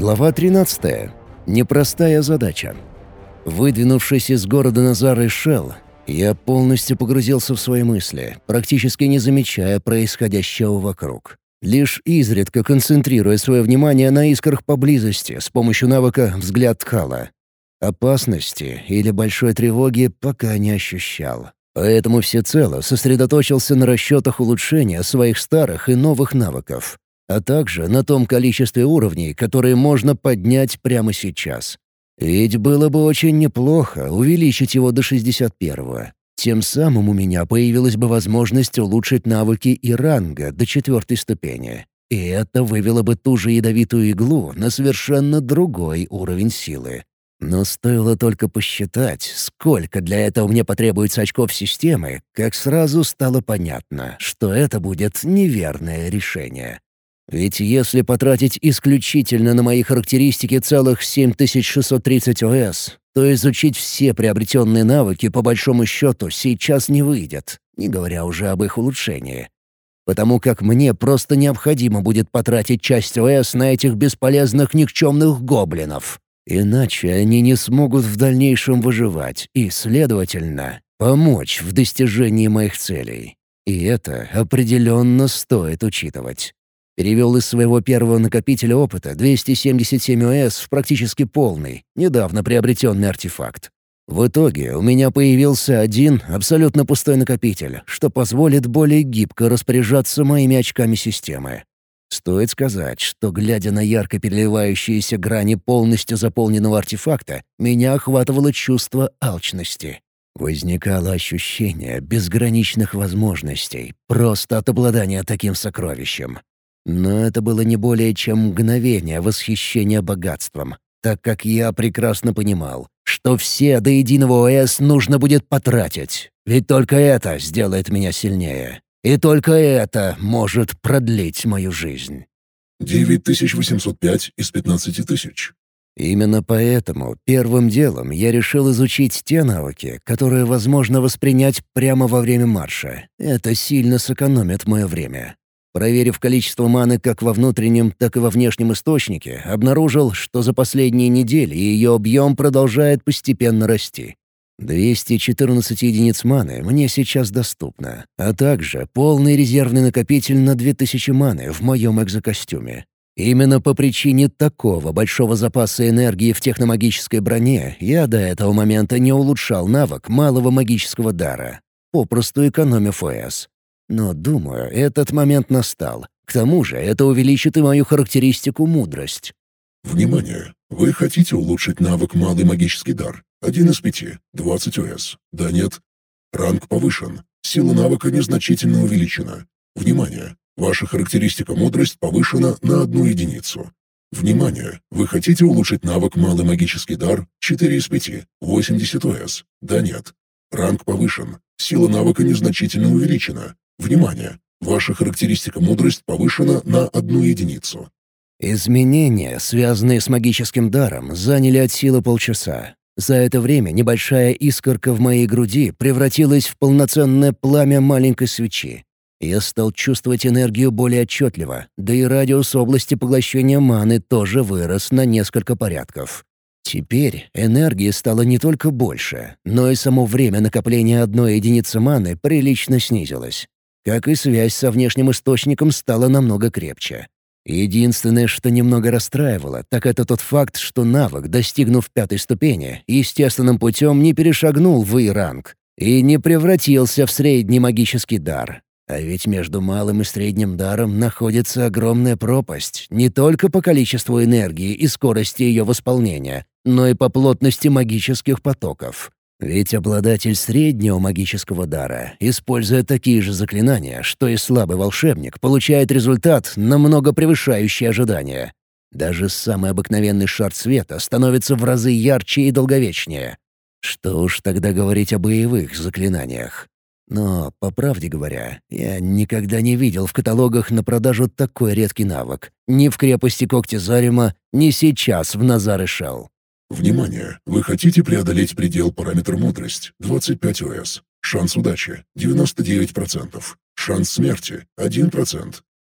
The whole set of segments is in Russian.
Глава 13. Непростая задача. Выдвинувшись из города Назар и Шелл, я полностью погрузился в свои мысли, практически не замечая происходящего вокруг. Лишь изредка концентрируя свое внимание на искрах поблизости с помощью навыка «Взгляд Ткала». Опасности или большой тревоги пока не ощущал. Поэтому всецело сосредоточился на расчетах улучшения своих старых и новых навыков а также на том количестве уровней, которые можно поднять прямо сейчас. Ведь было бы очень неплохо увеличить его до 61-го. Тем самым у меня появилась бы возможность улучшить навыки и ранга до четвертой ступени. И это вывело бы ту же ядовитую иглу на совершенно другой уровень силы. Но стоило только посчитать, сколько для этого мне потребуется очков системы, как сразу стало понятно, что это будет неверное решение. Ведь если потратить исключительно на мои характеристики целых 7630 ОС, то изучить все приобретенные навыки по большому счету сейчас не выйдет, не говоря уже об их улучшении. Потому как мне просто необходимо будет потратить часть ОС на этих бесполезных никчемных гоблинов. Иначе они не смогут в дальнейшем выживать и, следовательно, помочь в достижении моих целей. И это определенно стоит учитывать. Перевел из своего первого накопителя опыта 277 ОС в практически полный, недавно приобретенный артефакт. В итоге у меня появился один абсолютно пустой накопитель, что позволит более гибко распоряжаться моими очками системы. Стоит сказать, что, глядя на ярко переливающиеся грани полностью заполненного артефакта, меня охватывало чувство алчности. Возникало ощущение безграничных возможностей просто от обладания таким сокровищем. Но это было не более чем мгновение восхищения богатством, так как я прекрасно понимал, что все до единого ОС нужно будет потратить, ведь только это сделает меня сильнее. И только это может продлить мою жизнь. 9805 из 15 тысяч. Именно поэтому первым делом я решил изучить те навыки, которые возможно воспринять прямо во время марша. Это сильно сэкономит мое время. Проверив количество маны как во внутреннем, так и во внешнем источнике, обнаружил, что за последние недели ее объем продолжает постепенно расти. 214 единиц маны мне сейчас доступно, а также полный резервный накопитель на 2000 маны в моем экзокостюме. Именно по причине такого большого запаса энергии в техномагической броне я до этого момента не улучшал навык малого магического дара, попросту экономив ОС. Но, думаю, этот момент настал. К тому же это увеличит и мою характеристику «мудрость». Внимание! Вы хотите улучшить навык «Малый магический дар»? Один из пяти. 20 ОС. Да нет? Ранг повышен. Сила навыка незначительно увеличена. Внимание! Ваша характеристика «Мудрость» повышена на одну единицу. Внимание! Вы хотите улучшить навык «Малый магический дар»? 4 из 5. 80 ОС. Да нет. Ранг повышен. Сила навыка незначительно увеличена. Внимание! Ваша характеристика «Мудрость» повышена на одну единицу. Изменения, связанные с магическим даром, заняли от силы полчаса. За это время небольшая искорка в моей груди превратилась в полноценное пламя маленькой свечи. Я стал чувствовать энергию более отчетливо, да и радиус области поглощения маны тоже вырос на несколько порядков. Теперь энергии стало не только больше, но и само время накопления одной единицы маны прилично снизилось как и связь со внешним источником стала намного крепче. Единственное, что немного расстраивало, так это тот факт, что навык, достигнув пятой ступени, естественным путем не перешагнул в И-ранг и не превратился в средний магический дар. А ведь между малым и средним даром находится огромная пропасть не только по количеству энергии и скорости ее восполнения, но и по плотности магических потоков. Ведь обладатель среднего магического дара, используя такие же заклинания, что и слабый волшебник, получает результат, намного превышающий ожидания. Даже самый обыкновенный шар света становится в разы ярче и долговечнее. Что уж тогда говорить о боевых заклинаниях. Но, по правде говоря, я никогда не видел в каталогах на продажу такой редкий навык. Ни в крепости Когти Зарима, ни сейчас в Назар Шел. Внимание! Вы хотите преодолеть предел параметр мудрость 25 ОС. Шанс удачи 99%. Шанс смерти 1%.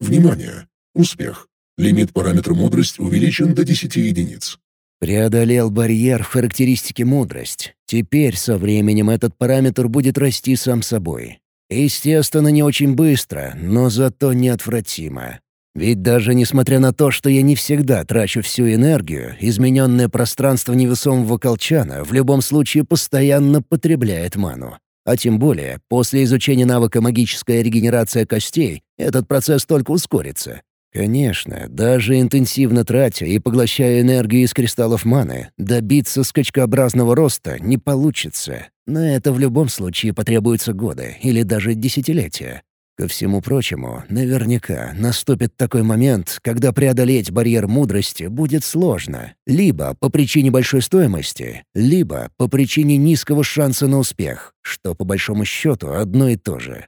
Внимание! Успех. Лимит параметра «Мудрость» увеличен до 10 единиц. Преодолел барьер в характеристике «Мудрость». Теперь со временем этот параметр будет расти сам собой. Естественно, не очень быстро, но зато неотвратимо. Ведь даже несмотря на то, что я не всегда трачу всю энергию, измененное пространство невесомого колчана в любом случае постоянно потребляет ману. А тем более, после изучения навыка магическая регенерация костей, этот процесс только ускорится. Конечно, даже интенсивно тратя и поглощая энергию из кристаллов маны, добиться скачкообразного роста не получится. На это в любом случае потребуются годы или даже десятилетия. Ко всему прочему, наверняка наступит такой момент, когда преодолеть барьер мудрости будет сложно. Либо по причине большой стоимости, либо по причине низкого шанса на успех, что по большому счету одно и то же.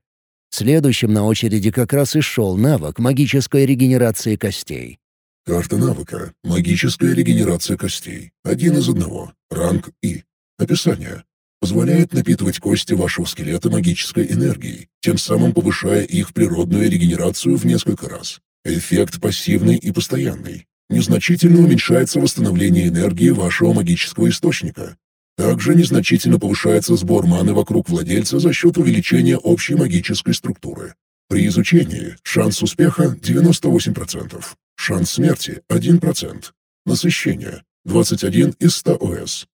Следующим на очереди как раз и шел навык магической регенерации костей. Карта навыка «Магическая регенерация костей». Один из одного. Ранг И. Описание позволяет напитывать кости вашего скелета магической энергией, тем самым повышая их природную регенерацию в несколько раз. Эффект пассивный и постоянный. Незначительно уменьшается восстановление энергии вашего магического источника. Также незначительно повышается сбор маны вокруг владельца за счет увеличения общей магической структуры. При изучении шанс успеха 98%, шанс смерти 1%, насыщение 21 из 100 ОС,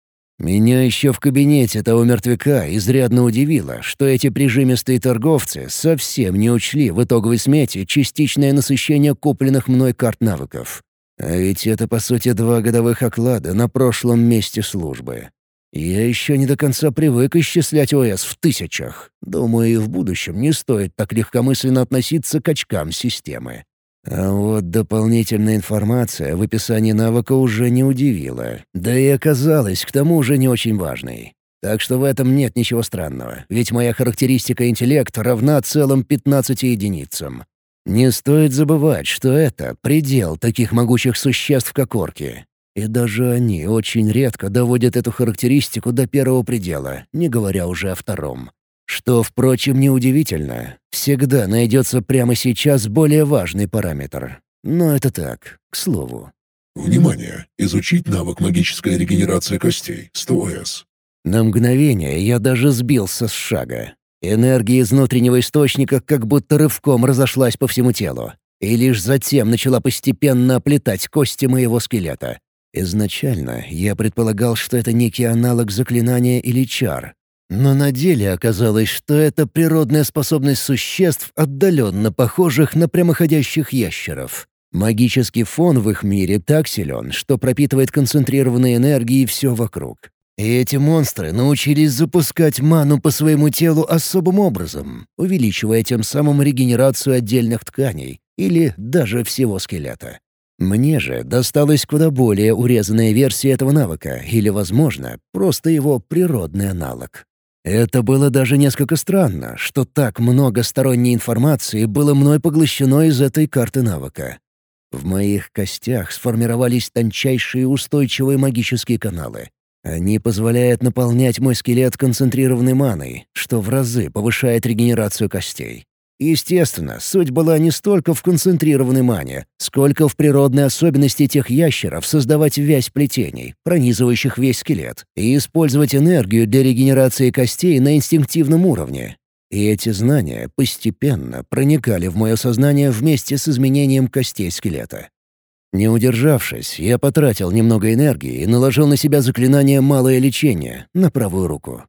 меня еще в кабинете того мертвяка изрядно удивило, что эти прижимистые торговцы совсем не учли в итоговой смете частичное насыщение купленных мной карт навыков. А ведь это, по сути, два годовых оклада на прошлом месте службы. Я еще не до конца привык исчислять ОС в тысячах. Думаю, и в будущем не стоит так легкомысленно относиться к очкам системы. А вот дополнительная информация в описании навыка уже не удивила, да и оказалась к тому же не очень важной. Так что в этом нет ничего странного, ведь моя характеристика интеллект равна целым 15 единицам. Не стоит забывать, что это предел таких могучих существ, как орки. И даже они очень редко доводят эту характеристику до первого предела, не говоря уже о втором. Что, впрочем, неудивительно. Всегда найдется прямо сейчас более важный параметр. Но это так, к слову. Внимание! Изучить навык магическая регенерация костей, 100С. На мгновение я даже сбился с шага. Энергия из внутреннего источника как будто рывком разошлась по всему телу. И лишь затем начала постепенно оплетать кости моего скелета. Изначально я предполагал, что это некий аналог заклинания или чар, но на деле оказалось, что это природная способность существ, отдаленно похожих на прямоходящих ящеров. Магический фон в их мире так силен, что пропитывает концентрированной энергией все вокруг. И эти монстры научились запускать ману по своему телу особым образом, увеличивая тем самым регенерацию отдельных тканей или даже всего скелета. Мне же досталась куда более урезанная версия этого навыка или, возможно, просто его природный аналог. Это было даже несколько странно, что так много сторонней информации было мной поглощено из этой карты навыка. В моих костях сформировались тончайшие устойчивые магические каналы. Они позволяют наполнять мой скелет концентрированной маной, что в разы повышает регенерацию костей. Естественно, суть была не столько в концентрированной мане, сколько в природной особенности тех ящеров создавать вязь плетений, пронизывающих весь скелет, и использовать энергию для регенерации костей на инстинктивном уровне. И эти знания постепенно проникали в мое сознание вместе с изменением костей скелета. Не удержавшись, я потратил немного энергии и наложил на себя заклинание «Малое лечение» на правую руку.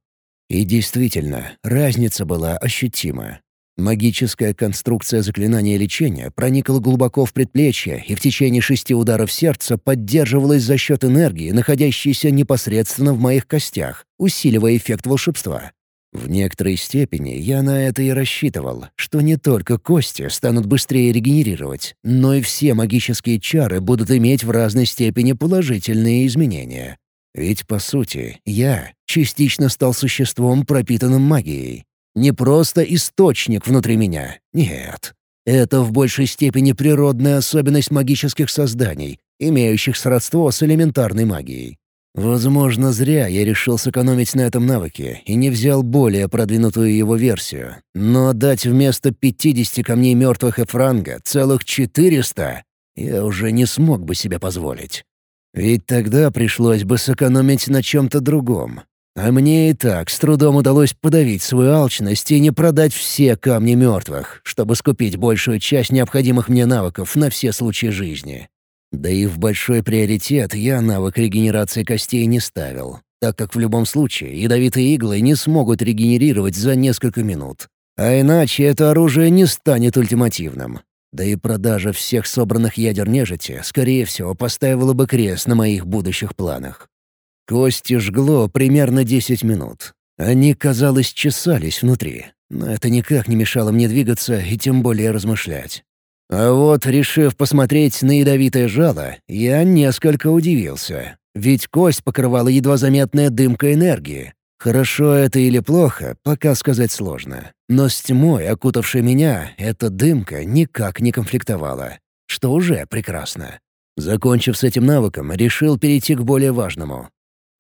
И действительно, разница была ощутима. Магическая конструкция заклинания лечения проникла глубоко в предплечье и в течение шести ударов сердца поддерживалась за счет энергии, находящейся непосредственно в моих костях, усиливая эффект волшебства. В некоторой степени я на это и рассчитывал, что не только кости станут быстрее регенерировать, но и все магические чары будут иметь в разной степени положительные изменения. Ведь, по сути, я частично стал существом, пропитанным магией. Не просто источник внутри меня. Нет. Это в большей степени природная особенность магических созданий, имеющих сродство с элементарной магией. Возможно, зря я решил сэкономить на этом навыке и не взял более продвинутую его версию. Но дать вместо 50 камней мертвых Эфранга целых 400 я уже не смог бы себе позволить. Ведь тогда пришлось бы сэкономить на чем-то другом. А мне и так с трудом удалось подавить свою алчность и не продать все камни мертвых, чтобы скупить большую часть необходимых мне навыков на все случаи жизни. Да и в большой приоритет я навык регенерации костей не ставил, так как в любом случае ядовитые иглы не смогут регенерировать за несколько минут. А иначе это оружие не станет ультимативным. Да и продажа всех собранных ядер нежити, скорее всего, поставила бы крест на моих будущих планах. Кости жгло примерно 10 минут. Они, казалось, чесались внутри, но это никак не мешало мне двигаться и тем более размышлять. А вот, решив посмотреть на ядовитое жало, я несколько удивился. Ведь кость покрывала едва заметная дымка энергии. Хорошо это или плохо, пока сказать сложно. Но с тьмой, окутавшей меня, эта дымка никак не конфликтовала. Что уже прекрасно. Закончив с этим навыком, решил перейти к более важному.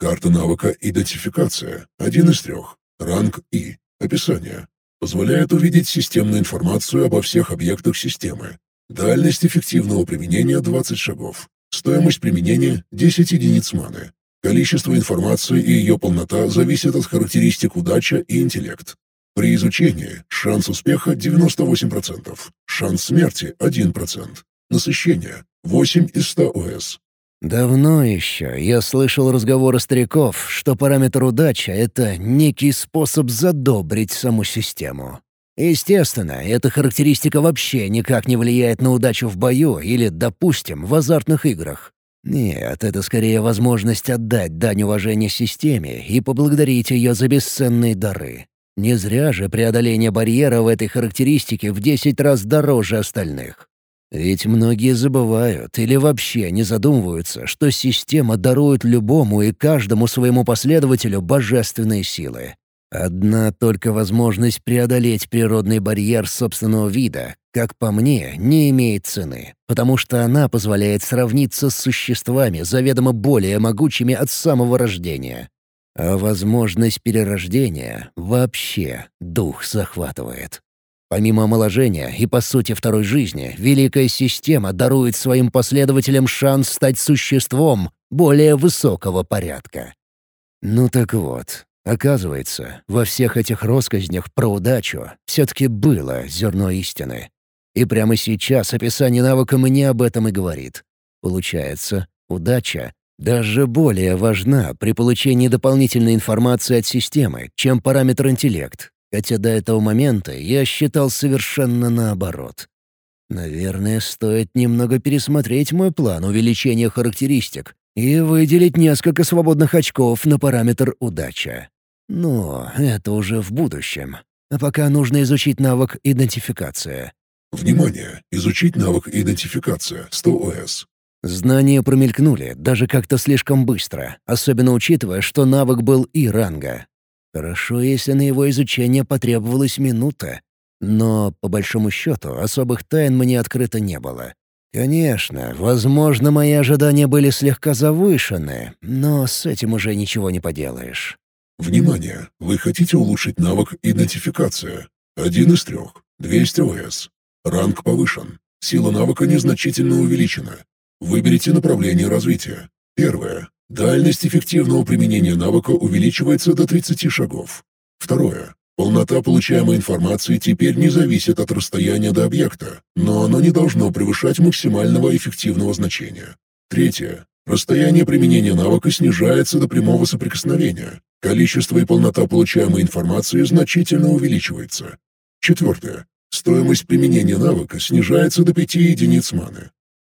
Карта навыка «Идентификация» — один из трех. Ранг И. Описание. Позволяет увидеть системную информацию обо всех объектах системы. Дальность эффективного применения — 20 шагов. Стоимость применения — 10 единиц маны. Количество информации и ее полнота зависят от характеристик удача и интеллект. При изучении шанс успеха 98%, шанс смерти 1%, насыщение 8 из 100 ОС, Давно еще я слышал разговоры стариков, что параметр удача — это некий способ задобрить саму систему. Естественно, эта характеристика вообще никак не влияет на удачу в бою или, допустим, в азартных играх. Нет, это скорее возможность отдать дань уважения системе и поблагодарить ее за бесценные дары. Не зря же преодоление барьера в этой характеристике в 10 раз дороже остальных. Ведь многие забывают или вообще не задумываются, что система дарует любому и каждому своему последователю божественные силы. Одна только возможность преодолеть природный барьер собственного вида, как по мне, не имеет цены, потому что она позволяет сравниться с существами, заведомо более могучими от самого рождения. А возможность перерождения вообще дух захватывает. Помимо омоложения и, по сути, второй жизни, Великая Система дарует своим последователям шанс стать существом более высокого порядка. Ну так вот, оказывается, во всех этих россказнях про удачу все-таки было зерно истины. И прямо сейчас описание навыка мне об этом и говорит. Получается, удача даже более важна при получении дополнительной информации от системы, чем параметр интеллект, хотя до этого момента я считал совершенно наоборот. Наверное, стоит немного пересмотреть мой план увеличения характеристик и выделить несколько свободных очков на параметр удача. Но это уже в будущем. А пока нужно изучить навык идентификация. Внимание! Изучить навык идентификация 100 ОС. Знания промелькнули, даже как-то слишком быстро, особенно учитывая, что навык был и ранга. Хорошо, если на его изучение потребовалась минута. Но, по большому счету, особых тайн мне открыто не было. Конечно, возможно, мои ожидания были слегка завышены, но с этим уже ничего не поделаешь. Внимание! Вы хотите улучшить навык «Идентификация»? Один из трех. 200 ОС. Ранг повышен. Сила навыка незначительно увеличена. Выберите направление развития. Первое. Дальность эффективного применения навыка увеличивается до 30 шагов. Второе. Полнота получаемой информации теперь не зависит от расстояния до объекта, но оно не должно превышать максимального эффективного значения. Третье. Расстояние применения навыка снижается до прямого соприкосновения. Количество и полнота получаемой информации значительно увеличивается. Четвертое. Стоимость применения навыка снижается до 5 единиц маны.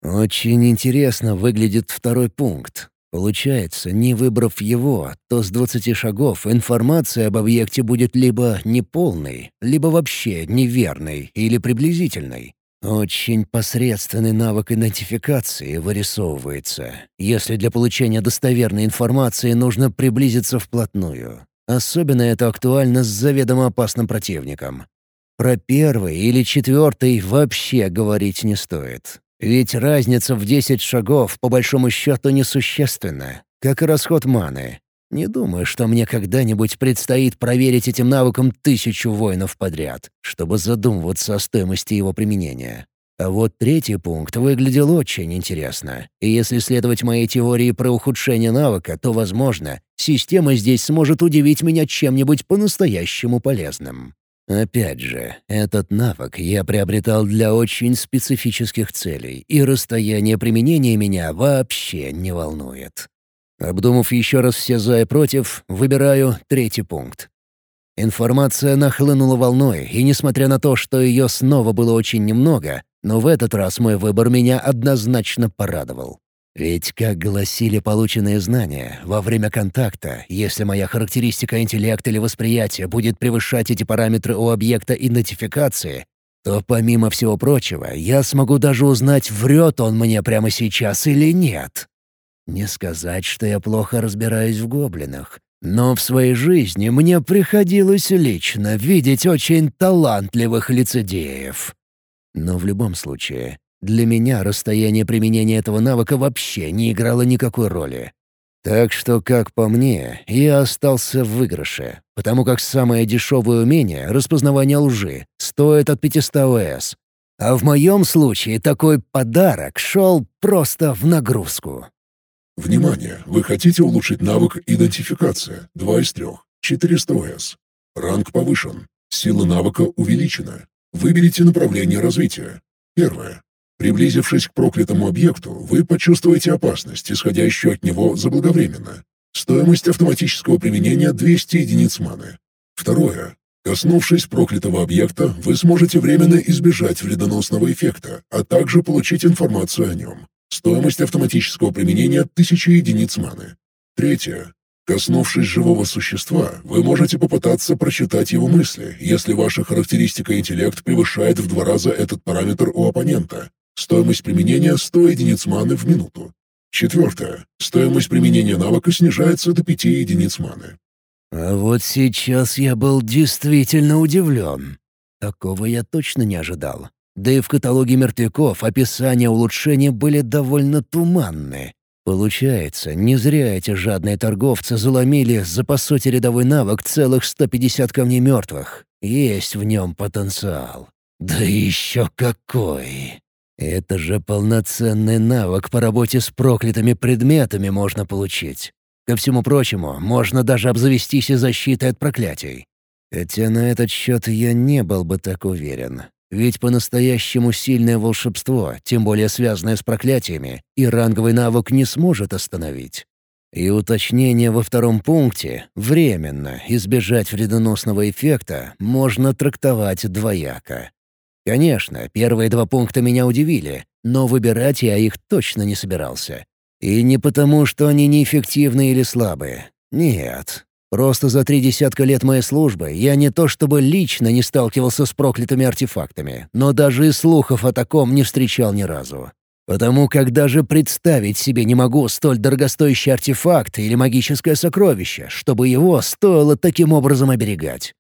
Очень интересно выглядит второй пункт. Получается, не выбрав его, то с 20 шагов информация об объекте будет либо неполной, либо вообще неверной или приблизительной. Очень посредственный навык идентификации вырисовывается, если для получения достоверной информации нужно приблизиться вплотную. Особенно это актуально с заведомо опасным противником. Про первый или четвертый вообще говорить не стоит. Ведь разница в 10 шагов по большому счету несущественна, как и расход маны. Не думаю, что мне когда-нибудь предстоит проверить этим навыком тысячу воинов подряд, чтобы задумываться о стоимости его применения. А вот третий пункт выглядел очень интересно. И если следовать моей теории про ухудшение навыка, то, возможно, система здесь сможет удивить меня чем-нибудь по-настоящему полезным. Опять же, этот навык я приобретал для очень специфических целей, и расстояние применения меня вообще не волнует. Обдумав еще раз все «за» и «против», выбираю третий пункт. Информация нахлынула волной, и несмотря на то, что ее снова было очень немного, но в этот раз мой выбор меня однозначно порадовал. Ведь, как гласили полученные знания, во время контакта, если моя характеристика интеллекта или восприятия будет превышать эти параметры у объекта идентификации, то, помимо всего прочего, я смогу даже узнать, врет он мне прямо сейчас или нет. Не сказать, что я плохо разбираюсь в гоблинах, но в своей жизни мне приходилось лично видеть очень талантливых лицедеев. Но в любом случае, для меня расстояние применения этого навыка вообще не играло никакой роли. Так что, как по мне, я остался в выигрыше, потому как самое дешевое умение — распознавание лжи — стоит от 500 ОС. А в моем случае такой подарок шел просто в нагрузку. Внимание! Вы хотите улучшить навык идентификация? 2 из 3. 400 ОС. Ранг повышен. Сила навыка увеличена. Выберите направление развития. Первое. Приблизившись к проклятому объекту, вы почувствуете опасность, исходящую от него заблаговременно. Стоимость автоматического применения 200 единиц маны. Второе. Коснувшись проклятого объекта, вы сможете временно избежать вредоносного эффекта, а также получить информацию о нем. Стоимость автоматического применения — 1000 единиц маны. Третье. Коснувшись живого существа, вы можете попытаться прочитать его мысли, если ваша характеристика интеллект превышает в два раза этот параметр у оппонента. Стоимость применения — 100 единиц маны в минуту. Четвертое. Стоимость применения навыка снижается до 5 единиц маны. А вот сейчас я был действительно удивлен. Такого я точно не ожидал. Да и в каталоге мертвяков описания улучшения были довольно туманны. Получается, не зря эти жадные торговцы заломили за по сути рядовой навык целых 150 камней мертвых. Есть в нем потенциал. Да еще какой! Это же полноценный навык по работе с проклятыми предметами можно получить. Ко всему прочему, можно даже обзавестись и защитой от проклятий. Хотя на этот счет я не был бы так уверен. Ведь по-настоящему сильное волшебство, тем более связанное с проклятиями, и ранговый навык не сможет остановить. И уточнение во втором пункте «временно избежать вредоносного эффекта» можно трактовать двояко. Конечно, первые два пункта меня удивили, но выбирать я их точно не собирался. И не потому, что они неэффективны или слабые. Нет, Просто за три десятка лет моей службы я не то чтобы лично не сталкивался с проклятыми артефактами, но даже и слухов о таком не встречал ни разу. Потому как даже представить себе не могу столь дорогостоящий артефакт или магическое сокровище, чтобы его стоило таким образом оберегать.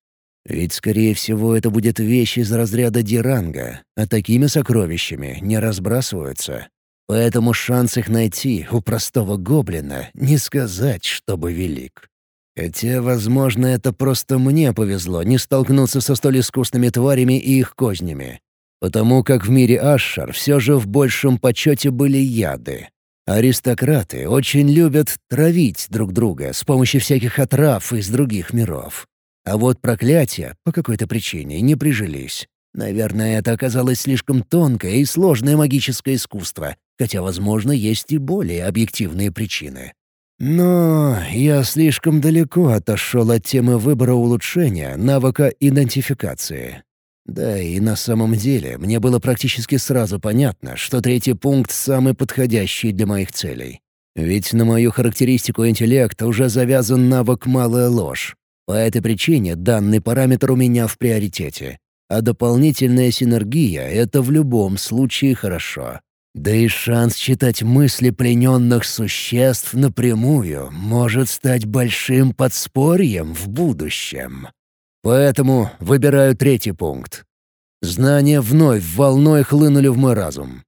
Ведь, скорее всего, это будет вещь из разряда диранга, а такими сокровищами не разбрасываются. Поэтому шанс их найти у простого гоблина не сказать, чтобы велик. Хотя, возможно, это просто мне повезло не столкнуться со столь искусными тварями и их кознями. Потому как в мире Ашшар все же в большем почете были яды. Аристократы очень любят травить друг друга с помощью всяких отрав из других миров. А вот проклятия по какой-то причине не прижились. Наверное, это оказалось слишком тонкое и сложное магическое искусство, хотя, возможно, есть и более объективные причины. Но я слишком далеко отошел от темы выбора улучшения навыка идентификации. Да и на самом деле мне было практически сразу понятно, что третий пункт самый подходящий для моих целей. Ведь на мою характеристику интеллекта уже завязан навык «малая ложь». По этой причине данный параметр у меня в приоритете. А дополнительная синергия — это в любом случае хорошо. Да и шанс читать мысли плененных существ напрямую может стать большим подспорьем в будущем. Поэтому выбираю третий пункт. Знания вновь волной хлынули в мой разум.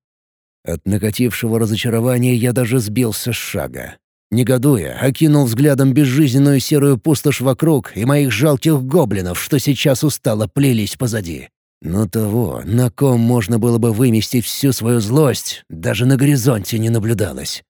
От накатившего разочарования я даже сбился с шага. Негодуя, окинул взглядом безжизненную серую пустошь вокруг и моих жалких гоблинов, что сейчас устало плелись позади. Но того, на ком можно было бы выместить всю свою злость, даже на горизонте не наблюдалось.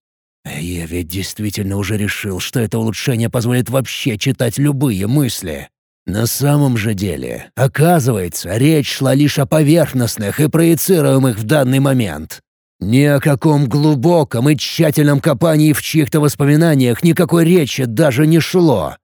А я ведь действительно уже решил, что это улучшение позволит вообще читать любые мысли. На самом же деле, оказывается, речь шла лишь о поверхностных и проецируемых в данный момент. Ни о каком глубоком и тщательном копании в чьих-то воспоминаниях никакой речи даже не шло.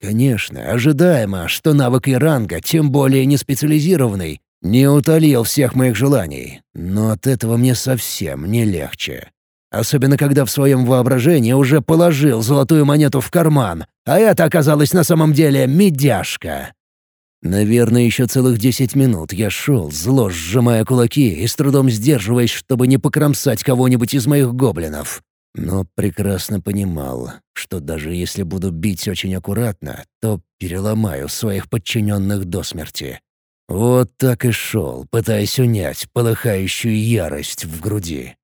Конечно, ожидаемо, что навык Иранга, тем более не специализированный, не утолил всех моих желаний, но от этого мне совсем не легче. Особенно когда в своем воображении уже положил золотую монету в карман, а это оказалось на самом деле медяшка. Наверное, еще целых десять минут я шел, зло сжимая кулаки и с трудом сдерживаясь, чтобы не покромсать кого-нибудь из моих гоблинов. Но прекрасно понимал, что даже если буду бить очень аккуратно, то переломаю своих подчиненных до смерти. Вот так и шел, пытаясь унять полыхающую ярость в груди.